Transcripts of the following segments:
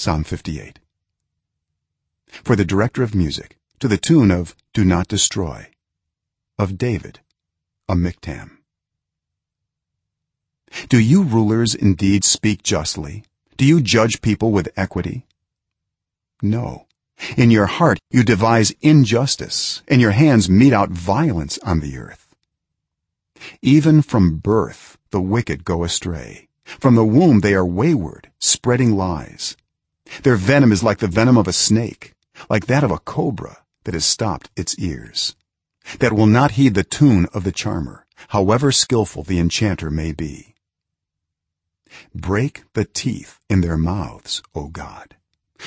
psalm 58 for the director of music to the tune of do not destroy of david a miktam. Do you rulers indeed speak justly? Do you judge people with equity? No. In your heart you devise injustice. And your hands mete out violence on the earth. Even from birth the wicked go astray. From the womb they are wayward spreading lies their venom is like the venom of a snake like that of a cobra that has stopped its ears that will not heed the tune of the charmer however skilful the enchanter may be. Break the teeth in their mouths o god.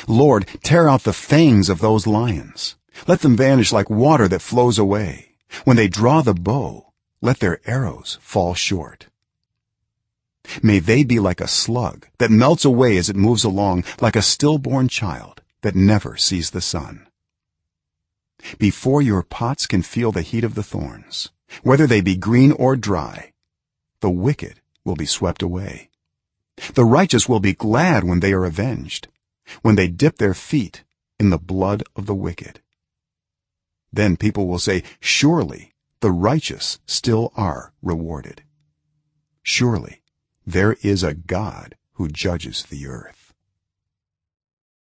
Lord tear out the fangs of those lions. Let them vanish like water that flows away. When they draw the bow let their arrows fall short may they be like a slug that melts away as it moves along like a stillborn child that never sees the sun. Before your pots can feel the heat of the thorns whether they be green or dry the wicked will be swept away. The righteous will be glad when they are avenged when they dip their feet in the blood of the wicked. Then people will say surely the righteous still are rewarded. Surely there is a god who judges the earth